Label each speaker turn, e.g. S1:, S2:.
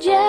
S1: Just.